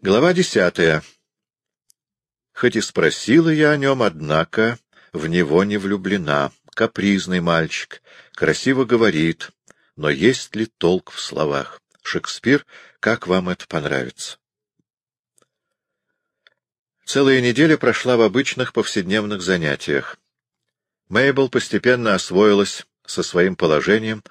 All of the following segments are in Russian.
Глава десятая. Хоть и спросила я о нем, однако в него не влюблена. Капризный мальчик, красиво говорит, но есть ли толк в словах? Шекспир, как вам это понравится? Целая неделя прошла в обычных повседневных занятиях. Мейбл постепенно освоилась со своим положением,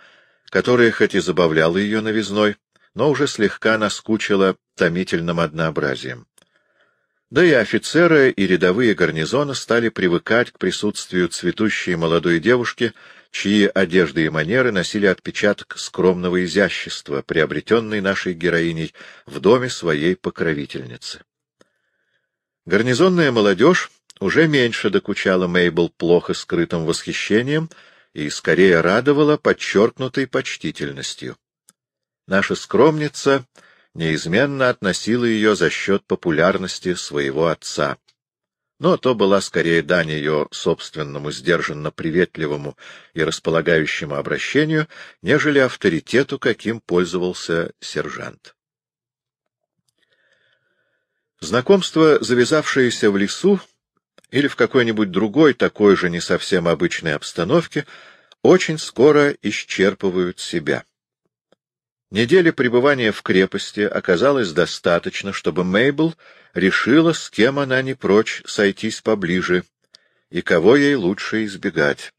которое хоть и забавляло ее новизной, но уже слегка наскучило томительным однообразием. Да и офицеры и рядовые гарнизона стали привыкать к присутствию цветущей молодой девушки, чьи одежды и манеры носили отпечаток скромного изящества, приобретенной нашей героиней в доме своей покровительницы. Гарнизонная молодежь уже меньше докучала Мейбл плохо скрытым восхищением и скорее радовала подчеркнутой почтительностью. Наша скромница неизменно относила ее за счет популярности своего отца. Но то была скорее дань ее собственному сдержанно-приветливому и располагающему обращению, нежели авторитету, каким пользовался сержант. Знакомство, завязавшееся в лесу или в какой-нибудь другой такой же не совсем обычной обстановке, очень скоро исчерпывают себя. Недели пребывания в крепости оказалось достаточно, чтобы Мейбл решила, с кем она не прочь сойтись поближе и кого ей лучше избегать.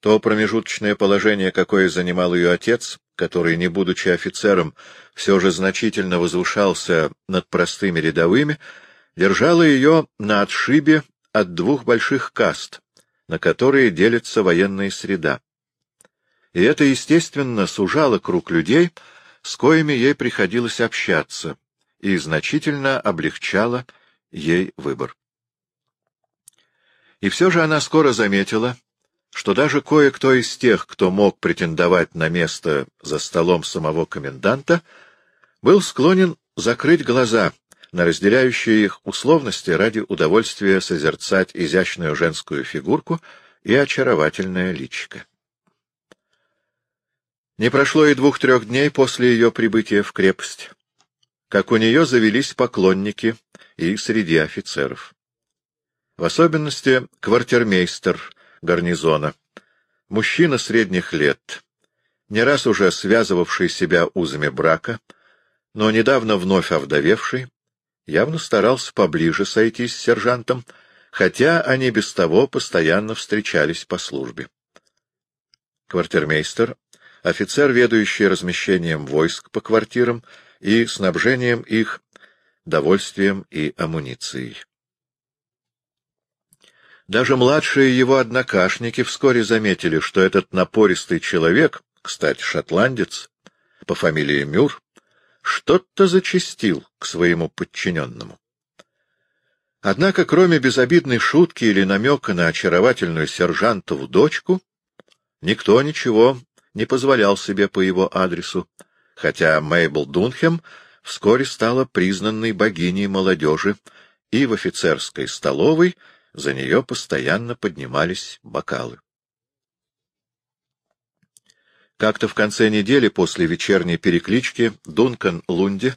То промежуточное положение, какое занимал ее отец, который, не будучи офицером, все же значительно возвышался над простыми рядовыми, держало ее на отшибе от двух больших каст, на которые делится военная среда и это, естественно, сужало круг людей, с коими ей приходилось общаться, и значительно облегчало ей выбор. И все же она скоро заметила, что даже кое-кто из тех, кто мог претендовать на место за столом самого коменданта, был склонен закрыть глаза на разделяющие их условности ради удовольствия созерцать изящную женскую фигурку и очаровательное личико. Не прошло и двух-трех дней после ее прибытия в крепость, как у нее завелись поклонники и среди офицеров. В особенности квартирмейстер гарнизона, мужчина средних лет, не раз уже связывавший себя узами брака, но недавно вновь овдовевший, явно старался поближе сойтись с сержантом, хотя они без того постоянно встречались по службе. Квартирмейстер офицер, ведущий размещением войск по квартирам и снабжением их довольствием и амуницией. Даже младшие его однокашники вскоре заметили, что этот напористый человек, кстати, шотландец, по фамилии Мюр, что-то зачастил к своему подчиненному. Однако, кроме безобидной шутки или намека на очаровательную сержантову дочку, никто ничего не позволял себе по его адресу, хотя Мейбл Дунхем вскоре стала признанной богиней молодежи, и в офицерской столовой за нее постоянно поднимались бокалы. Как-то в конце недели после вечерней переклички Дункан Лунди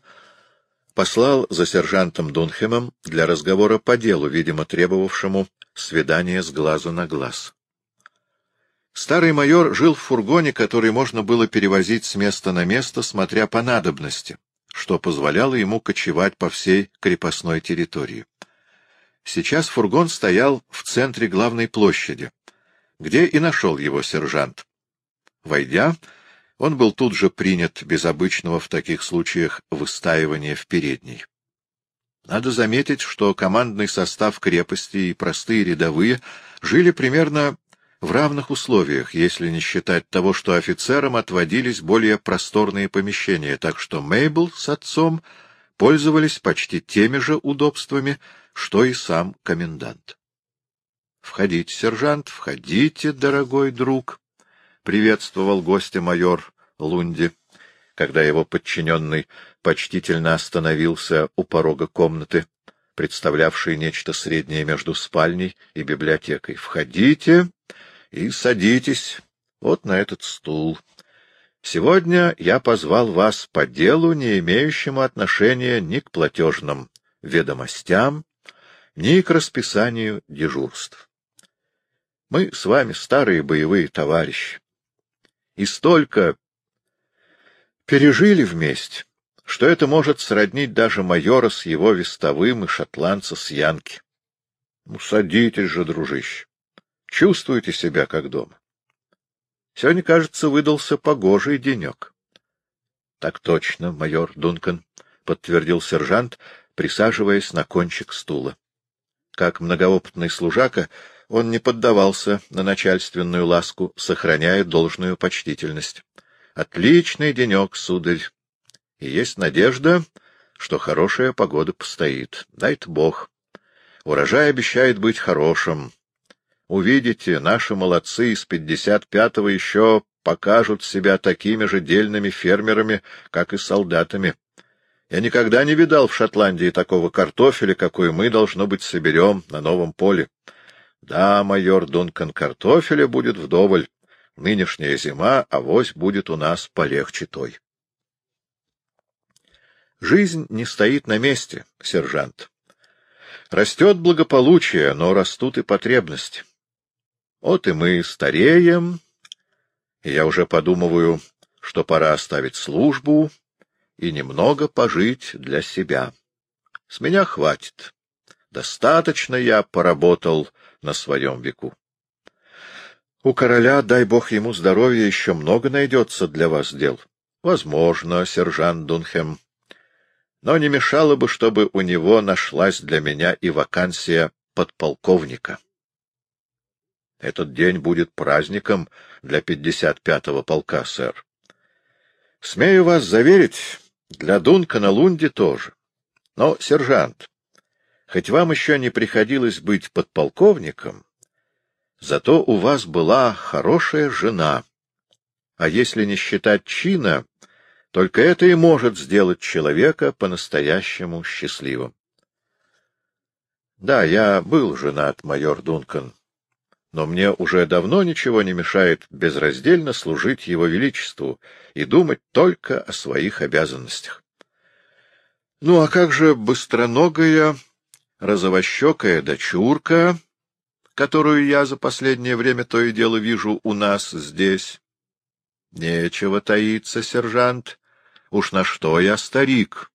послал за сержантом Дунхемом для разговора по делу, видимо, требовавшему свидания с глазу на глаз. Старый майор жил в фургоне, который можно было перевозить с места на место, смотря по надобности, что позволяло ему кочевать по всей крепостной территории. Сейчас фургон стоял в центре главной площади, где и нашел его сержант. Войдя, он был тут же принят без обычного в таких случаях выстаивания в передней. Надо заметить, что командный состав крепости и простые рядовые жили примерно в равных условиях, если не считать того, что офицерам отводились более просторные помещения, так что Мейбл с отцом пользовались почти теми же удобствами, что и сам комендант. — Входите, сержант, входите, дорогой друг, — приветствовал гостя майор Лунди, когда его подчиненный почтительно остановился у порога комнаты, представлявшей нечто среднее между спальней и библиотекой. — Входите и садитесь вот на этот стул. Сегодня я позвал вас по делу, не имеющему отношения ни к платежным ведомостям, ни к расписанию дежурств. Мы с вами старые боевые товарищи. И столько пережили вместе, что это может сроднить даже майора с его вестовым и шотландца с Янки. Ну, садитесь же, дружище. Чувствуете себя как дома. Сегодня, кажется, выдался погожий денек. — Так точно, майор Дункан, — подтвердил сержант, присаживаясь на кончик стула. Как многоопытный служака, он не поддавался на начальственную ласку, сохраняя должную почтительность. — Отличный денек, сударь. И есть надежда, что хорошая погода постоит. Дай-то бог. Урожай обещает быть хорошим. Увидите, наши молодцы из 55-го еще покажут себя такими же дельными фермерами, как и солдатами. Я никогда не видал в Шотландии такого картофеля, какой мы, должно быть, соберем на новом поле. Да, майор Дункан, картофеля будет вдоволь. Нынешняя зима, авось будет у нас полегче той. Жизнь не стоит на месте, сержант. Растет благополучие, но растут и потребности. Вот и мы стареем, я уже подумываю, что пора оставить службу и немного пожить для себя. С меня хватит. Достаточно я поработал на своем веку. У короля, дай бог ему здоровья, еще много найдется для вас дел. Возможно, сержант Дунхем. Но не мешало бы, чтобы у него нашлась для меня и вакансия подполковника. Этот день будет праздником для 55-го полка, сэр. Смею вас заверить, для Дункана Лунди тоже. Но, сержант, хоть вам еще не приходилось быть подполковником, зато у вас была хорошая жена. А если не считать чина, только это и может сделать человека по-настоящему счастливым. Да, я был женат, майор Дункан, но мне уже давно ничего не мешает безраздельно служить его величеству и думать только о своих обязанностях. Ну, а как же быстроногая, розовощекая дочурка, которую я за последнее время то и дело вижу у нас здесь? Нечего таиться, сержант, уж на что я старик,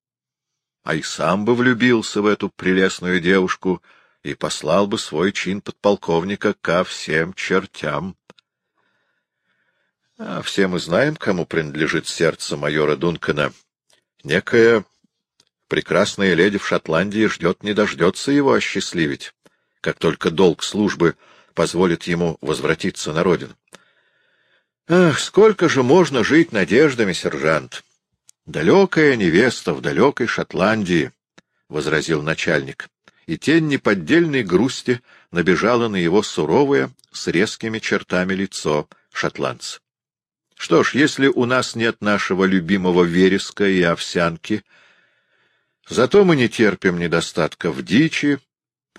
а и сам бы влюбился в эту прелестную девушку — и послал бы свой чин подполковника ко всем чертям. А все мы знаем, кому принадлежит сердце майора Дункана. Некая прекрасная леди в Шотландии ждет не дождется его осчастливить, как только долг службы позволит ему возвратиться на родину. Ах, сколько же можно жить надеждами, сержант! Далекая невеста в далекой Шотландии, — возразил начальник и тень неподдельной грусти набежала на его суровое, с резкими чертами лицо шотландца. Что ж, если у нас нет нашего любимого вереска и овсянки, зато мы не терпим недостатка в дичи,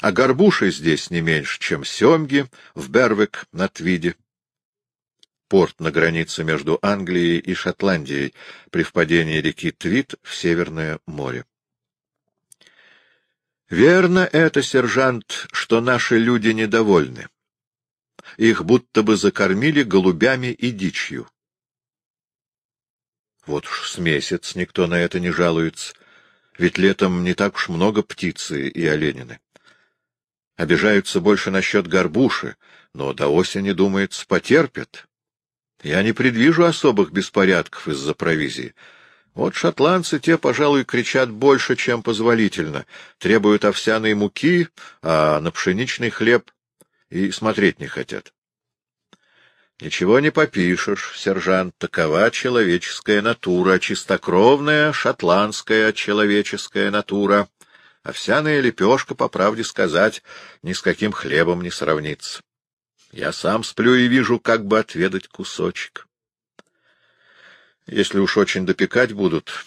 а горбуши здесь не меньше, чем семги в Бервик на Твиде. Порт на границе между Англией и Шотландией при впадении реки Твид в Северное море. Верно это, сержант, что наши люди недовольны. Их будто бы закормили голубями и дичью. Вот уж с месяц никто на это не жалуется, ведь летом не так уж много птицы и оленины. Обижаются больше насчет горбуши, но до осени, думается, потерпят. Я не предвижу особых беспорядков из-за провизии. Вот шотландцы те, пожалуй, кричат больше, чем позволительно, требуют овсяной муки, а на пшеничный хлеб и смотреть не хотят. Ничего не попишешь, сержант, такова человеческая натура, чистокровная шотландская человеческая натура. Овсяная лепешка, по правде сказать, ни с каким хлебом не сравнится. Я сам сплю и вижу, как бы отведать кусочек. Если уж очень допекать будут,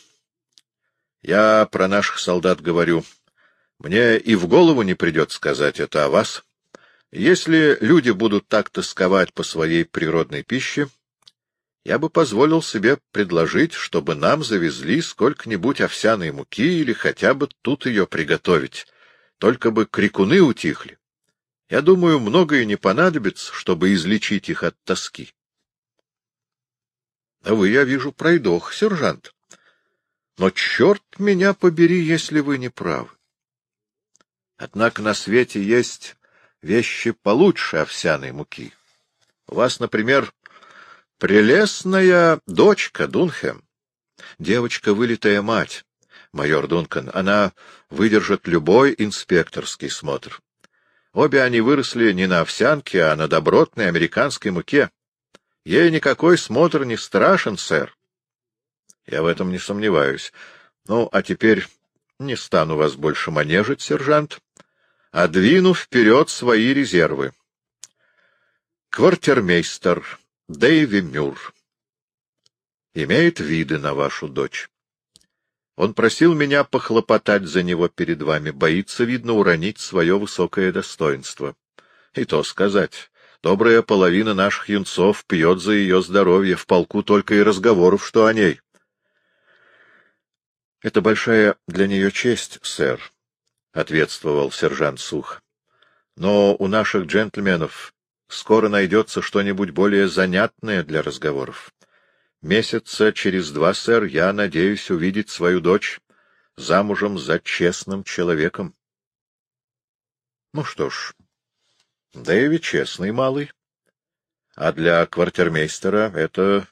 я про наших солдат говорю. Мне и в голову не придет сказать это о вас. Если люди будут так тосковать по своей природной пище, я бы позволил себе предложить, чтобы нам завезли сколько-нибудь овсяной муки или хотя бы тут ее приготовить, только бы крикуны утихли. Я думаю, многое не понадобится, чтобы излечить их от тоски. — вы, я вижу, пройдох, сержант. Но черт меня побери, если вы не правы. Однако на свете есть вещи получше овсяной муки. У вас, например, Прелестная дочка, Дунхэм. Девочка — вылитая мать, майор Дункан. Она выдержит любой инспекторский смотр. Обе они выросли не на овсянке, а на добротной американской муке. Ей никакой смотр не страшен, сэр. Я в этом не сомневаюсь. Ну, а теперь не стану вас больше манежить, сержант, а двину вперед свои резервы. Квартирмейстер Дэйви Мюр имеет виды на вашу дочь. Он просил меня похлопотать за него перед вами, боится, видно, уронить свое высокое достоинство. И то сказать, добрая половина наших юнцов пьет за ее здоровье, в полку только и разговоров, что о ней. — Это большая для нее честь, сэр, — ответствовал сержант Сух. — Но у наших джентльменов Скоро найдется что-нибудь более занятное для разговоров. Месяца через два, сэр, я надеюсь увидеть свою дочь замужем за честным человеком. Ну что ж, Дэви честный малый. А для квартирмейстера это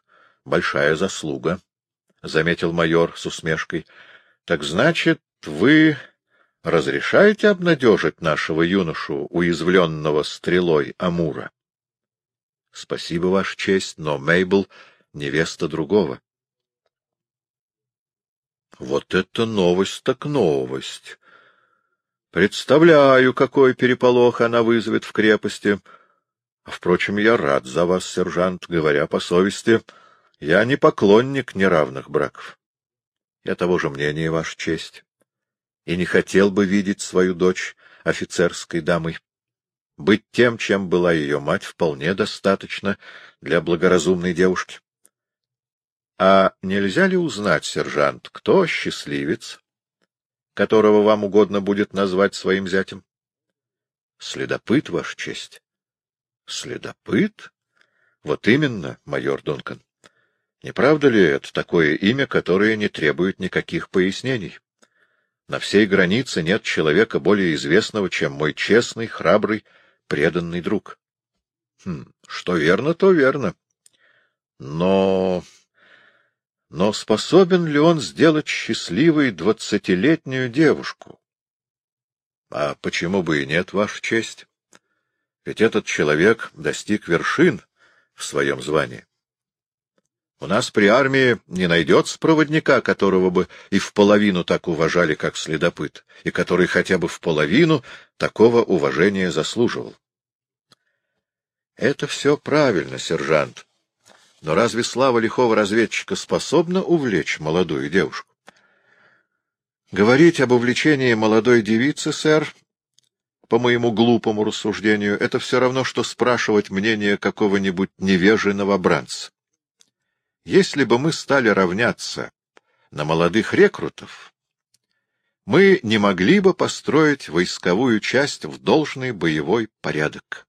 большая заслуга, — заметил майор с усмешкой. — Так значит, вы разрешаете обнадежить нашего юношу, уязвленного стрелой Амура? — Спасибо, Ваша честь, но Мейбл — невеста другого. — Вот это новость так новость! Представляю, какой переполох она вызовет в крепости. Впрочем, я рад за вас, сержант, говоря по совести. Я не поклонник неравных браков. Я того же мнения, Ваша честь и не хотел бы видеть свою дочь офицерской дамой. Быть тем, чем была ее мать, вполне достаточно для благоразумной девушки. А нельзя ли узнать, сержант, кто счастливец, которого вам угодно будет назвать своим зятем? Следопыт, Ваша честь. Следопыт? Вот именно, майор Дункан. Не правда ли это такое имя, которое не требует никаких пояснений? На всей границе нет человека более известного, чем мой честный, храбрый, преданный друг. Хм, что верно, то верно. Но... Но способен ли он сделать счастливой двадцатилетнюю девушку? А почему бы и нет, Ваша честь? Ведь этот человек достиг вершин в своем звании. У нас при армии не найдется проводника, которого бы и в половину так уважали, как следопыт, и который хотя бы в половину такого уважения заслуживал. Это все правильно, сержант. Но разве слава лихого разведчика способна увлечь молодую девушку? Говорить об увлечении молодой девицы, сэр, по моему глупому рассуждению, это все равно, что спрашивать мнение какого-нибудь невежи новобранца. Если бы мы стали равняться на молодых рекрутов, мы не могли бы построить войсковую часть в должный боевой порядок.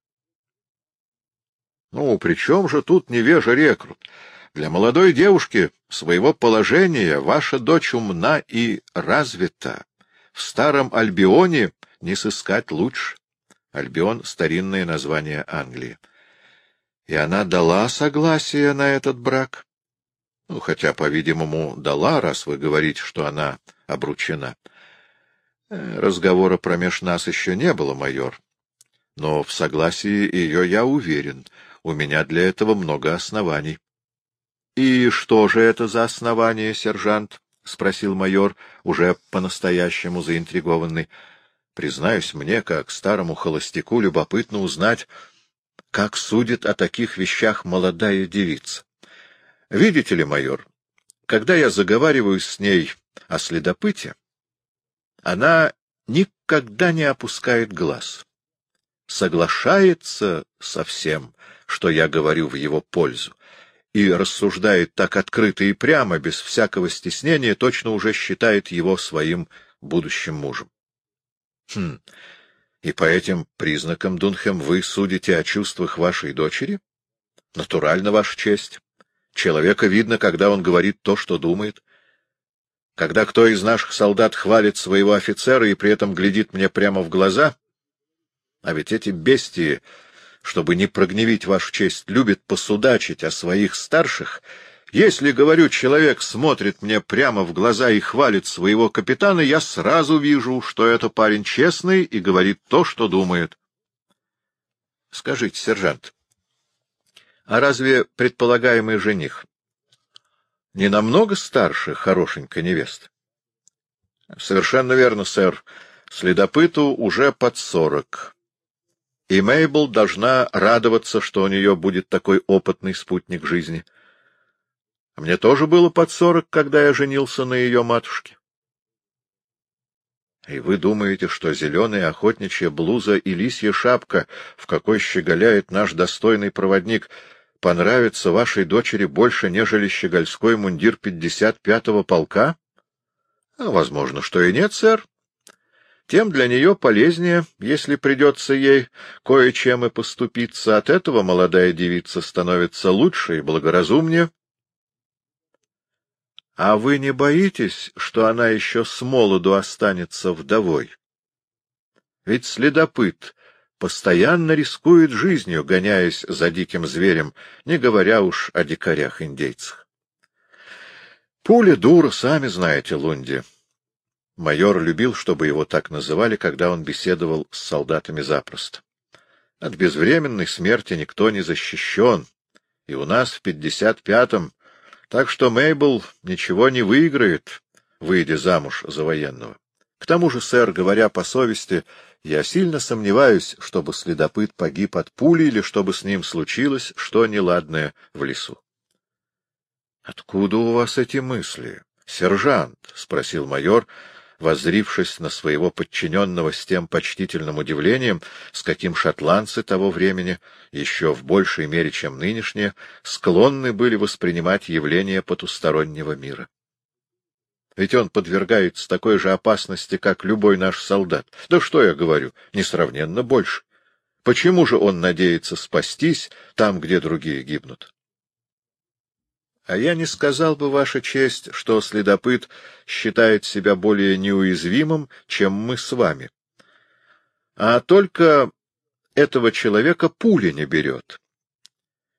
Ну, при чем же тут невежа рекрут? Для молодой девушки своего положения ваша дочь умна и развита. В старом Альбионе не сыскать лучше. Альбион — старинное название Англии. И она дала согласие на этот брак. Ну, хотя, по-видимому, дала, раз вы говорите, что она обручена. Э, разговора промеж нас еще не было, майор. Но в согласии ее я уверен. У меня для этого много оснований. — И что же это за основания, сержант? — спросил майор, уже по-настоящему заинтригованный. — Признаюсь, мне, как старому холостяку, любопытно узнать, как судит о таких вещах молодая девица. Видите ли, майор, когда я заговариваю с ней о следопыте, она никогда не опускает глаз, соглашается со всем, что я говорю в его пользу, и рассуждает так открыто и прямо, без всякого стеснения, точно уже считает его своим будущим мужем. Хм, и по этим признакам, Дунхем, вы судите о чувствах вашей дочери? Натурально, ваша честь. Человека видно, когда он говорит то, что думает. Когда кто из наших солдат хвалит своего офицера и при этом глядит мне прямо в глаза, а ведь эти бестии, чтобы не прогневить вашу честь, любят посудачить о своих старших, если, говорю, человек смотрит мне прямо в глаза и хвалит своего капитана, я сразу вижу, что это парень честный и говорит то, что думает. Скажите, сержант, а разве предполагаемый жених не намного старше хорошенькой невесты? — Совершенно верно, сэр. Следопыту уже под сорок. И Мейбл должна радоваться, что у нее будет такой опытный спутник жизни. Мне тоже было под сорок, когда я женился на ее матушке. И вы думаете, что зеленая охотничья блуза и лисья шапка, в какой щеголяет наш достойный проводник, понравится вашей дочери больше, нежели щегольской мундир пятьдесят пятого полка? А, возможно, что и нет, сэр тем для нее полезнее, если придется ей кое-чем и поступиться. От этого молодая девица становится лучше и благоразумнее. — А вы не боитесь, что она еще с молоду останется вдовой? Ведь следопыт постоянно рискует жизнью, гоняясь за диким зверем, не говоря уж о дикарях-индейцах. Пули дура, сами знаете, Лунди. Майор любил, чтобы его так называли, когда он беседовал с солдатами запросто. От безвременной смерти никто не защищен, и у нас в пятьдесят пятом, так что Мейбл ничего не выиграет, выйдя замуж за военного. К тому же, сэр, говоря по совести, я сильно сомневаюсь, чтобы следопыт погиб от пули или чтобы с ним случилось что неладное в лесу. — Откуда у вас эти мысли, сержант? — спросил майор, — воззрившись на своего подчиненного с тем почтительным удивлением, с каким шотландцы того времени, еще в большей мере, чем нынешние, склонны были воспринимать явления потустороннего мира. Ведь он подвергается такой же опасности, как любой наш солдат. Да что я говорю, несравненно больше. Почему же он надеется спастись там, где другие гибнут? А я не сказал бы, Ваша честь, что следопыт считает себя более неуязвимым, чем мы с вами. А только этого человека пуля не берет.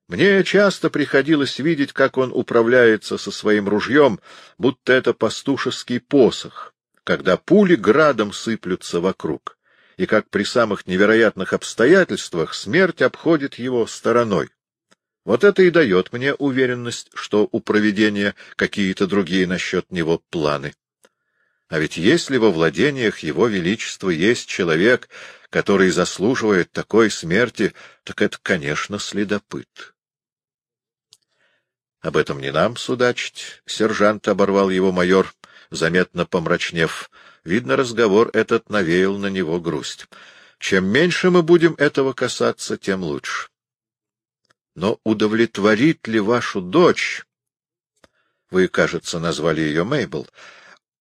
Мне часто приходилось видеть, как он управляется со своим ружьем, будто это пастушеский посох, когда пули градом сыплются вокруг, и как при самых невероятных обстоятельствах смерть обходит его стороной. Вот это и дает мне уверенность, что у проведения какие-то другие насчет него планы. А ведь если во владениях его величества есть человек, который заслуживает такой смерти, так это, конечно, следопыт. — Об этом не нам судачить, — сержант оборвал его майор, заметно помрачнев. Видно, разговор этот навеял на него грусть. Чем меньше мы будем этого касаться, тем лучше. Но удовлетворит ли вашу дочь, вы, кажется, назвали ее Мейбл,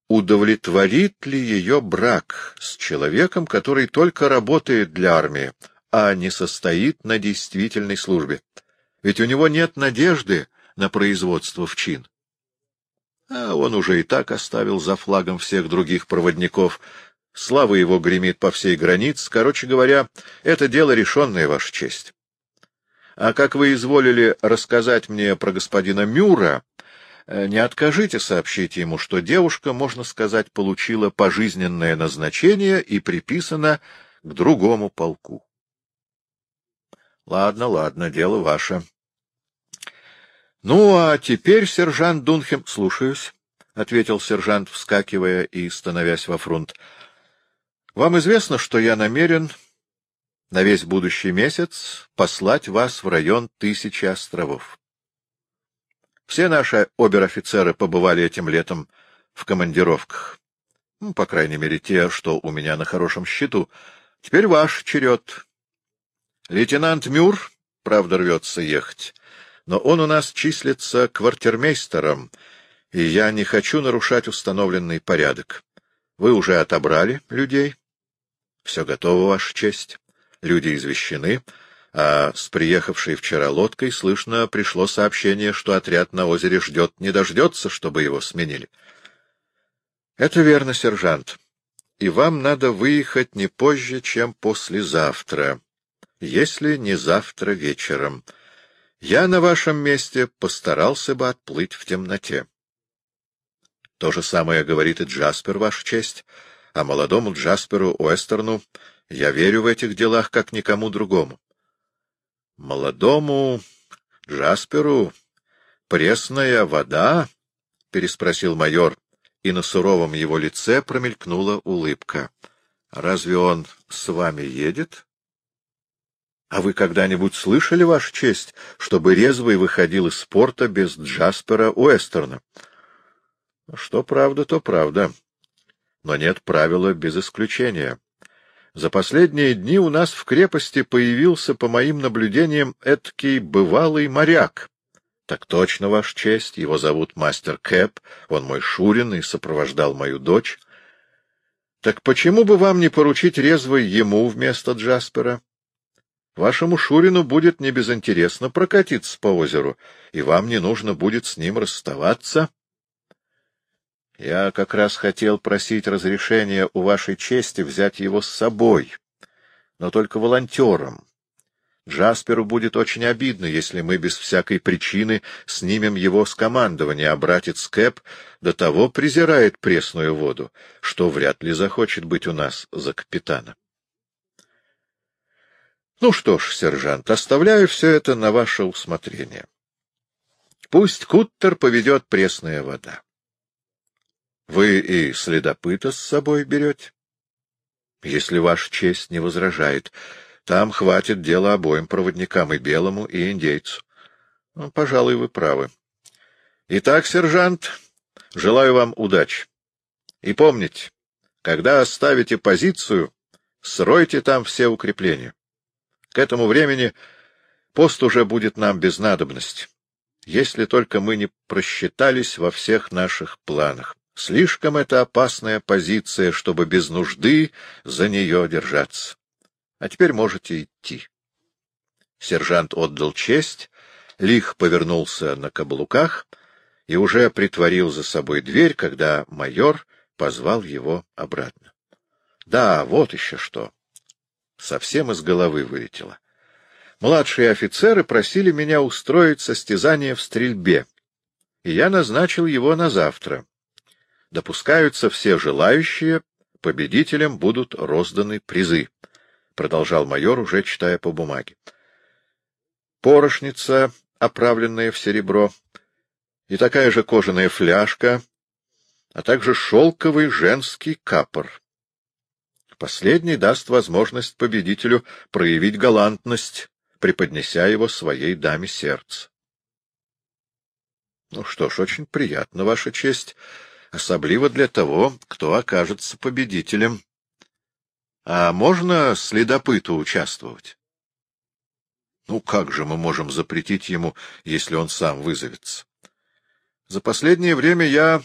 удовлетворит ли ее брак с человеком, который только работает для армии, а не состоит на действительной службе? Ведь у него нет надежды на производство в чин. А он уже и так оставил за флагом всех других проводников. Слава его гремит по всей границе. Короче говоря, это дело решенное, Ваша честь. А как вы изволили рассказать мне про господина Мюра, э, не откажите сообщить ему, что девушка, можно сказать, получила пожизненное назначение и приписана к другому полку. — Ладно, ладно, дело ваше. — Ну, а теперь, сержант Дунхем... — Слушаюсь, — ответил сержант, вскакивая и становясь во фронт. — Вам известно, что я намерен на весь будущий месяц послать вас в район Тысячи островов. Все наши обер-офицеры побывали этим летом в командировках. Ну, по крайней мере, те, что у меня на хорошем счету. Теперь ваш черед. Лейтенант Мюр, правда, рвется ехать, но он у нас числится квартирмейстером, и я не хочу нарушать установленный порядок. Вы уже отобрали людей? Все готово, Ваша честь. Люди извещены, а с приехавшей вчера лодкой, слышно, пришло сообщение, что отряд на озере ждет, не дождется, чтобы его сменили. — Это верно, сержант. И вам надо выехать не позже, чем послезавтра, если не завтра вечером. Я на вашем месте постарался бы отплыть в темноте. То же самое говорит и Джаспер, Ваша честь, а молодому Джасперу Уэстерну я верю в этих делах, как никому другому. Молодому Джасперу пресная вода? — переспросил майор, и на суровом его лице промелькнула улыбка. — Разве он с вами едет? — А вы когда-нибудь слышали, Ваша честь, чтобы резвый выходил из спорта без Джаспера Уэстерна? — Что правда, то правда. Но нет правила без исключения. За последние дни у нас в крепости появился, по моим наблюдениям, эдакий бывалый моряк. Так точно, Ваша честь, его зовут мастер Кэп, он мой Шурин и сопровождал мою дочь. Так почему бы вам не поручить резвой ему вместо Джаспера? Вашему Шурину будет небезынтересно прокатиться по озеру, и вам не нужно будет с ним расставаться. Я как раз хотел просить разрешения у вашей чести взять его с собой, но только волонтером. Джасперу будет очень обидно, если мы без всякой причины снимем его с командования, а братец Кэп до того презирает пресную воду, что вряд ли захочет быть у нас за капитана. Ну что ж, сержант, оставляю все это на ваше усмотрение. Пусть Куттер поведет пресная вода. Вы и следопыта с собой берете? Если ваша честь не возражает, там хватит дела обоим проводникам, и белому, и индейцу. Ну, пожалуй, вы правы. Итак, сержант, желаю вам удачи. И помните, когда оставите позицию, сройте там все укрепления. К этому времени пост уже будет нам без надобности, если только мы не просчитались во всех наших планах. Слишком это опасная позиция, чтобы без нужды за нее держаться. А теперь можете идти. Сержант отдал честь, лих повернулся на каблуках и уже притворил за собой дверь, когда майор позвал его обратно. Да, вот еще что. Совсем из головы вылетело. Младшие офицеры просили меня устроить состязание в стрельбе, и я назначил его на завтра допускаются все желающие, победителям будут розданы призы, — продолжал майор, уже читая по бумаге. Порошница, оправленная в серебро, и такая же кожаная фляжка, а также шелковый женский капор. Последний даст возможность победителю проявить галантность, преподнеся его своей даме сердца. — Ну что ж, очень приятно, Ваша честь, особливо для того, кто окажется победителем. А можно следопыту участвовать? Ну, как же мы можем запретить ему, если он сам вызовется? За последнее время я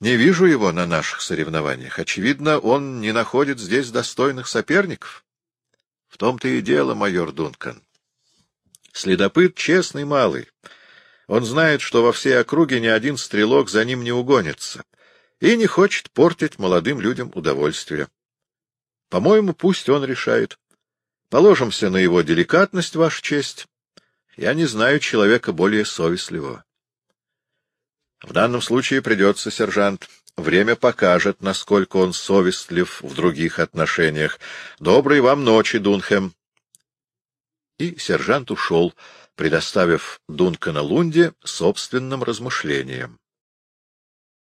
не вижу его на наших соревнованиях. Очевидно, он не находит здесь достойных соперников. В том-то и дело, майор Дункан. Следопыт честный малый, он знает, что во всей округе ни один стрелок за ним не угонится, и не хочет портить молодым людям удовольствие. По-моему, пусть он решает. Положимся на его деликатность, Ваша честь. Я не знаю человека более совестливого. В данном случае придется, сержант. Время покажет, насколько он совестлив в других отношениях. Доброй вам ночи, Дунхэм. И сержант ушел, предоставив Дункана Лунде собственным размышлениям.